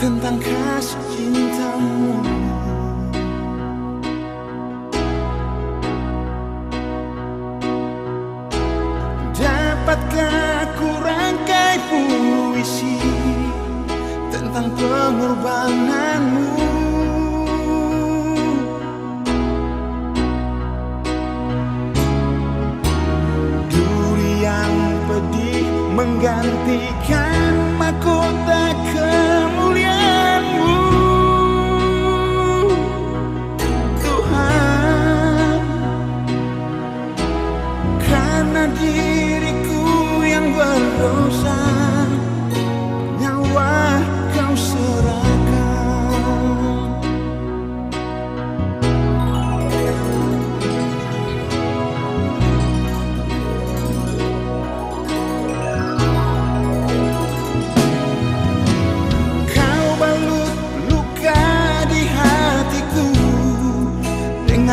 tentang kasih cintamu. Dapatkah aku rangkai puisi tentang pengorbanan?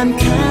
Dengan kasih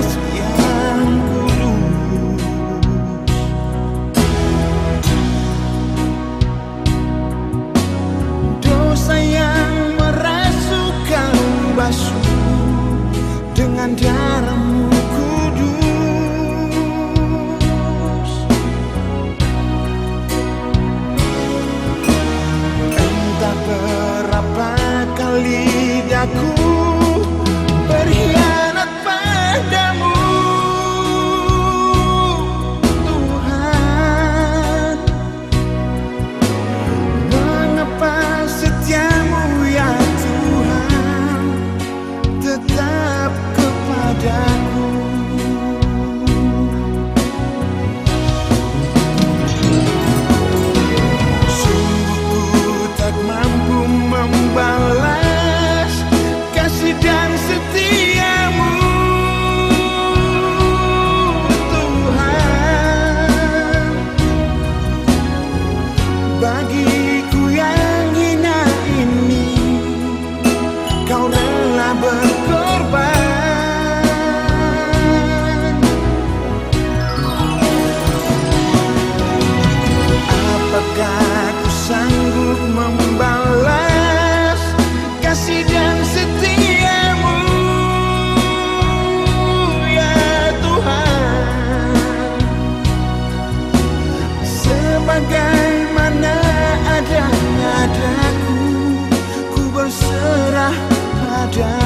down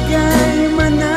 bagay mana